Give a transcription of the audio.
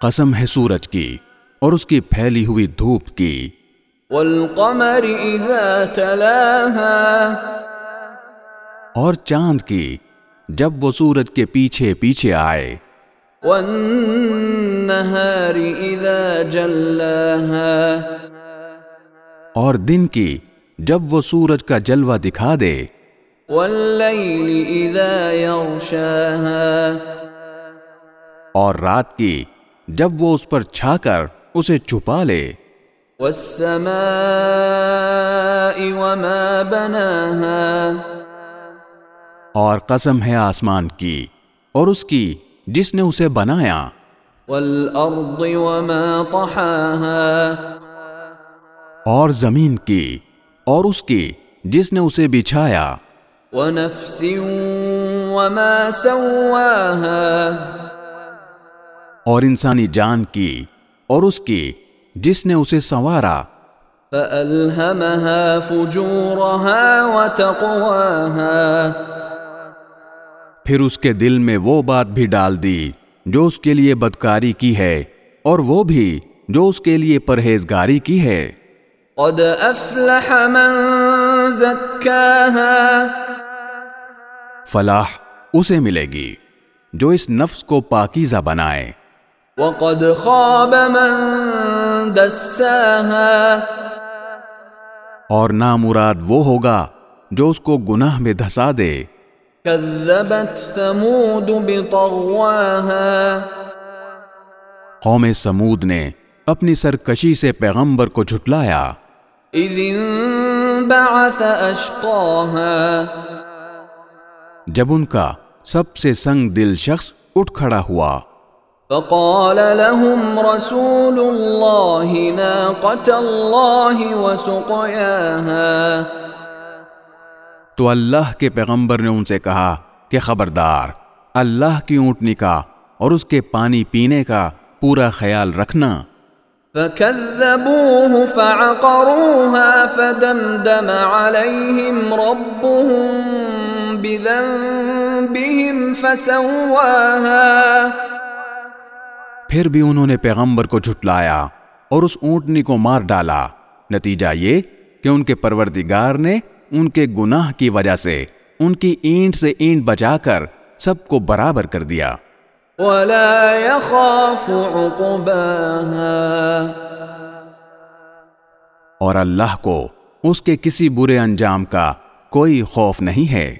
قسم ہے سورج کی اور اس کی پھیلی ہوئی دھوپ کی۔ والقمر اذا تلاها۔ اور چاند کی جب وہ سورج کے پیچھے پیچھے آئے۔ والنهار اذا جلاها۔ اور دن کی جب وہ سورج کا جلوہ دکھا دے۔ واللیل اذا یغشاها۔ اور رات کی جب وہ اس پر چھا کر اسے چھپا لے۔ والسماء وما بناها۔ اور قسم ہے آسمان کی اور اس کی جس نے اسے بنایا۔ والارض وما طحاها۔ اور زمین کی اور اس کی جس نے اسے بچھایا۔ ونفس وما سواها۔ اور انسانی جان کی اور اس کی جس نے اسے سنوارا۔ فألهمها فجورها وتقواها۔ پھر اس کے دل میں وہ بات بھی ڈال دی جو اس کے لیے بدکاری کی ہے اور وہ بھی جو اس کے لیے پرہیزگاری کی ہے۔ قد افلح من زکاها فلاح اسے ملے گی جو اس نفس کو پاکیزہ بنائے۔ وقد خاب من دساها. اور نامراد وہ ہوگا جو اس کو گناہ میں دھسا دے۔ كذبت ثمود بطغواها. قوم سمود نے اپنی سرکشی سے پیغمبر کو جھٹلایا۔ اذ انبعث اشقاها. جب ان کا سب سے سنگ دل شخص اٹھ کھڑا ہوا۔ فقال لهم رسول الله ناقة الله وسقياها. تو اللہ کے پیغمبر نے ان سے کہا کہ خبردار اللہ کی اونٹنی کا اور اس کے پانی پینے کا پورا خیال رکھنا۔ فكذبوه فعقروها فدمدم عليهم ربهم بذنبهم فسواها۔ پھر بھی انہوں نے پیغمبر کو جھٹلایا اور اس اونٹنی کو مار ڈالا۔ نتیجہ یہ کہ ان کے پروردگار نے ان کے گناہ کی وجہ سے ان کی اینٹ سے اینٹ بچا کر سب کو برابر کر دیا۔ ولا يخاف عقباها۔ اور اللہ کو اس کے کسی برے انجام کا کوئی خوف نہیں ہے۔